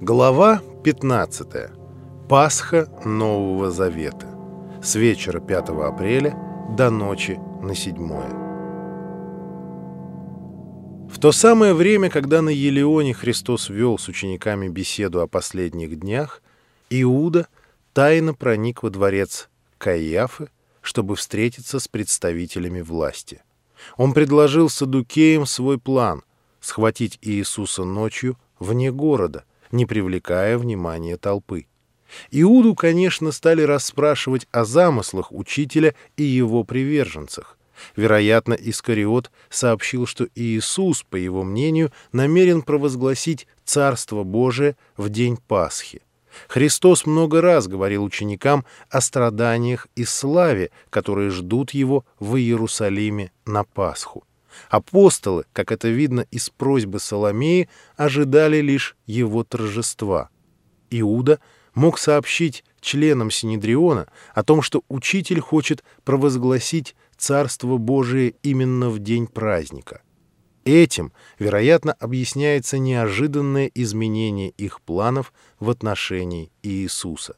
Глава 15. Пасха Нового Завета. С вечера 5 апреля до ночи на 7. В то самое время, когда на Елеоне Христос вел с учениками беседу о последних днях, Иуда тайно проник во дворец Каиафы, чтобы встретиться с представителями власти. Он предложил садукеям свой план — схватить Иисуса ночью вне города, не привлекая внимания толпы. Иуду, конечно, стали расспрашивать о замыслах учителя и его приверженцах. Вероятно, Искариот сообщил, что Иисус, по его мнению, намерен провозгласить Царство Божие в день Пасхи. Христос много раз говорил ученикам о страданиях и славе, которые ждут его в Иерусалиме на Пасху. Апостолы, как это видно из просьбы Соломеи, ожидали лишь его торжества. Иуда мог сообщить членам Синедриона о том, что учитель хочет провозгласить Царство Божие именно в день праздника. Этим, вероятно, объясняется неожиданное изменение их планов в отношении Иисуса.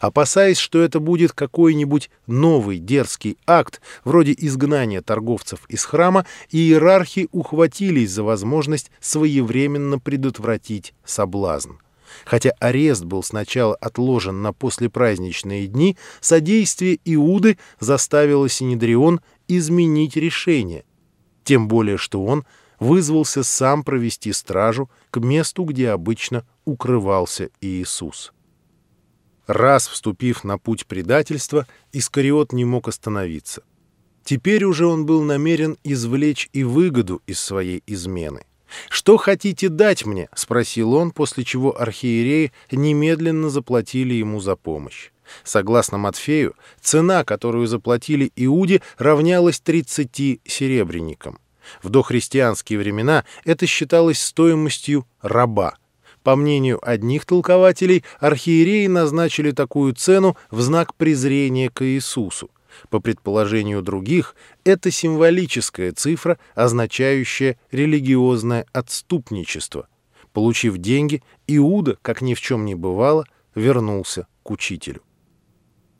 Опасаясь, что это будет какой-нибудь новый дерзкий акт, вроде изгнания торговцев из храма, иерархи ухватились за возможность своевременно предотвратить соблазн. Хотя арест был сначала отложен на послепраздничные дни, содействие Иуды заставило Синедрион изменить решение, тем более что он вызвался сам провести стражу к месту, где обычно укрывался Иисус. Раз вступив на путь предательства, Искариот не мог остановиться. Теперь уже он был намерен извлечь и выгоду из своей измены. «Что хотите дать мне?» — спросил он, после чего архиереи немедленно заплатили ему за помощь. Согласно Матфею, цена, которую заплатили Иуде, равнялась 30 серебряникам. В дохристианские времена это считалось стоимостью раба — по мнению одних толкователей, архиереи назначили такую цену в знак презрения к Иисусу. По предположению других, это символическая цифра, означающая религиозное отступничество. Получив деньги, Иуда, как ни в чем не бывало, вернулся к учителю.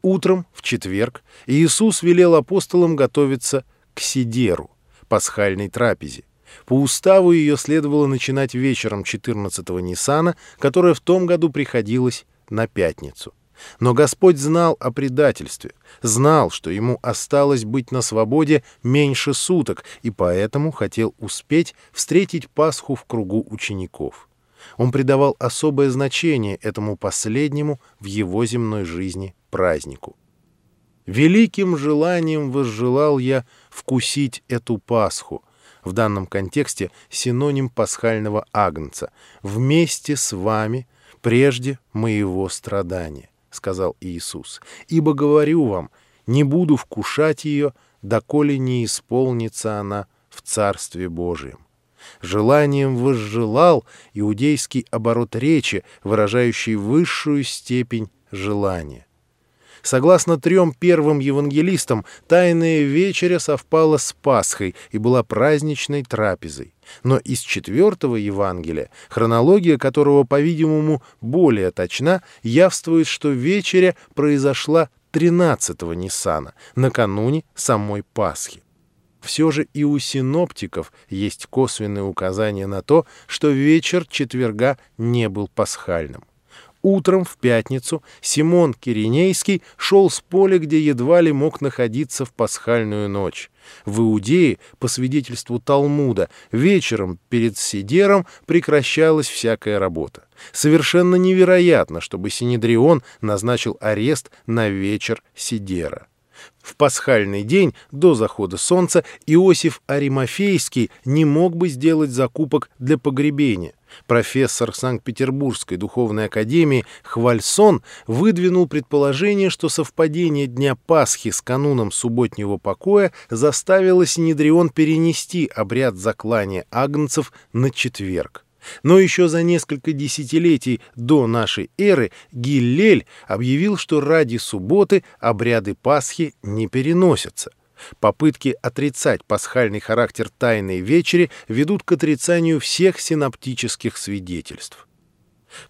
Утром, в четверг, Иисус велел апостолам готовиться к Сидеру, пасхальной трапезе. По уставу ее следовало начинать вечером 14-го Ниссана, которое в том году приходилось на пятницу. Но Господь знал о предательстве, знал, что ему осталось быть на свободе меньше суток, и поэтому хотел успеть встретить Пасху в кругу учеников. Он придавал особое значение этому последнему в его земной жизни празднику. «Великим желанием возжелал я вкусить эту Пасху», в данном контексте синоним пасхального агнца, «вместе с вами прежде моего страдания», — сказал Иисус. «Ибо говорю вам, не буду вкушать ее, доколе не исполнится она в Царстве Божием». Желанием возжелал иудейский оборот речи, выражающий высшую степень желания. Согласно трем первым евангелистам, Тайная вечеря совпала с Пасхой и была праздничной трапезой. Но из четвертого Евангелия, хронология которого, по-видимому, более точна, явствует, что вечеря произошла 13-го Ниссана, накануне самой Пасхи. Все же и у синоптиков есть косвенные указания на то, что вечер четверга не был пасхальным. Утром в пятницу Симон Киринейский шел с поля, где едва ли мог находиться в пасхальную ночь. В Иудее, по свидетельству Талмуда, вечером перед Сидером прекращалась всякая работа. Совершенно невероятно, чтобы Синедрион назначил арест на вечер Сидера. В пасхальный день до захода солнца Иосиф Аримофейский не мог бы сделать закупок для погребения. Профессор Санкт-Петербургской духовной академии Хвальсон выдвинул предположение, что совпадение Дня Пасхи с кануном субботнего покоя заставило Синедрион перенести обряд заклания агнцев на четверг. Но еще за несколько десятилетий до нашей эры Гиллель объявил, что ради субботы обряды Пасхи не переносятся. Попытки отрицать пасхальный характер Тайной Вечери ведут к отрицанию всех синоптических свидетельств.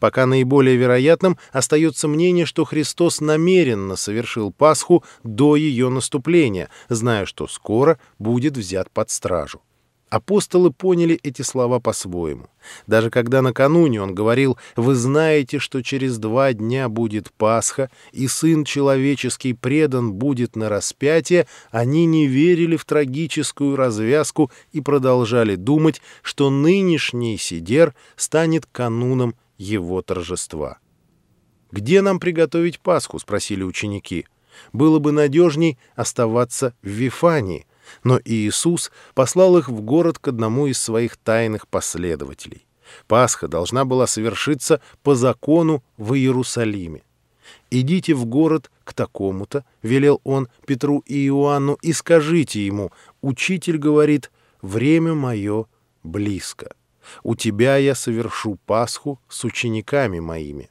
Пока наиболее вероятным остается мнение, что Христос намеренно совершил Пасху до ее наступления, зная, что скоро будет взят под стражу. Апостолы поняли эти слова по-своему. Даже когда накануне он говорил «Вы знаете, что через два дня будет Пасха, и Сын Человеческий предан будет на распятие», они не верили в трагическую развязку и продолжали думать, что нынешний Сидер станет кануном его торжества. «Где нам приготовить Пасху?» — спросили ученики. «Было бы надежней оставаться в Вифании». Но Иисус послал их в город к одному из своих тайных последователей. Пасха должна была совершиться по закону в Иерусалиме. «Идите в город к такому-то», — велел он Петру и Иоанну, — «и скажите ему, учитель говорит, время мое близко». У тебя я совершу Пасху с учениками моими».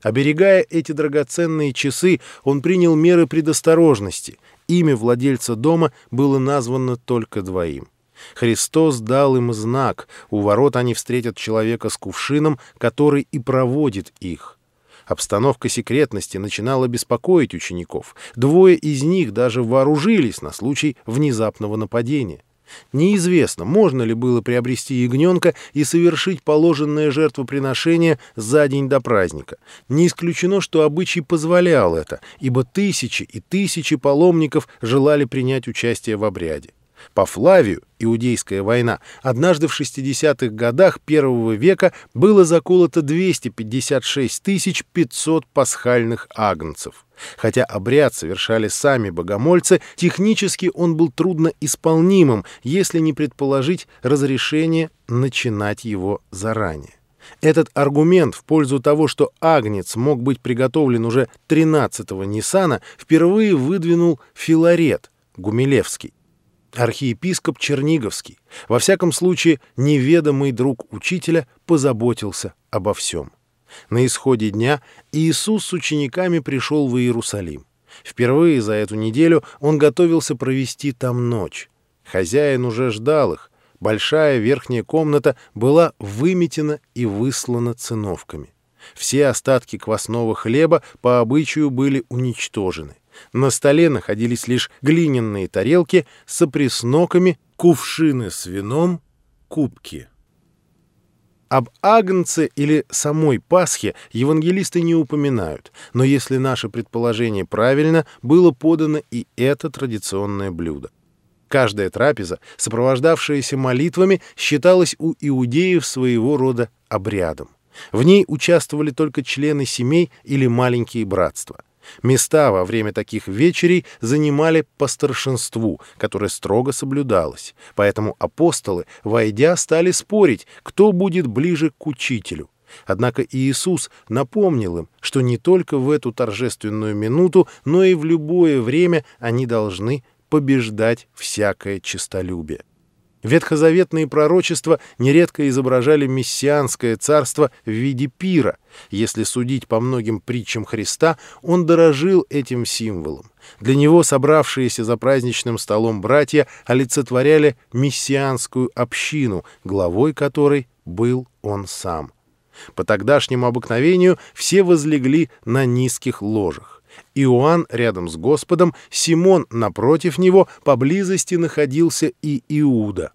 Оберегая эти драгоценные часы, он принял меры предосторожности. Имя владельца дома было названо только двоим. Христос дал им знак. У ворот они встретят человека с кувшином, который и проводит их. Обстановка секретности начинала беспокоить учеников. Двое из них даже вооружились на случай внезапного нападения. Неизвестно, можно ли было приобрести ягненка и совершить положенное жертвоприношение за день до праздника. Не исключено, что обычай позволял это, ибо тысячи и тысячи паломников желали принять участие в обряде. По Флавию, Иудейская война, однажды в 60-х годах первого века было заколото 256 500 пасхальных агнцев. Хотя обряд совершали сами богомольцы, технически он был трудно исполнимым, если не предположить разрешение начинать его заранее. Этот аргумент в пользу того, что агнец мог быть приготовлен уже 13-го Ниссана, впервые выдвинул Филарет Гумилевский архиепископ Черниговский, во всяком случае неведомый друг учителя, позаботился обо всем. На исходе дня Иисус с учениками пришел в Иерусалим. Впервые за эту неделю он готовился провести там ночь. Хозяин уже ждал их. Большая верхняя комната была выметена и выслана циновками. Все остатки квасного хлеба по обычаю были уничтожены. На столе находились лишь глиняные тарелки с опресноками, кувшины с вином, кубки. Об Агнце или самой Пасхе евангелисты не упоминают, но если наше предположение правильно, было подано и это традиционное блюдо. Каждая трапеза, сопровождавшаяся молитвами, считалась у иудеев своего рода обрядом. В ней участвовали только члены семей или маленькие братства. Места во время таких вечерей занимали по старшинству, которое строго соблюдалось. Поэтому апостолы, войдя, стали спорить, кто будет ближе к учителю. Однако Иисус напомнил им, что не только в эту торжественную минуту, но и в любое время они должны побеждать всякое честолюбие. Ветхозаветные пророчества нередко изображали мессианское царство в виде пира. Если судить по многим притчам Христа, он дорожил этим символом. Для него собравшиеся за праздничным столом братья олицетворяли мессианскую общину, главой которой был он сам. По тогдашнему обыкновению все возлегли на низких ложах. Иоанн рядом с Господом, Симон напротив него, поблизости находился и Иуда.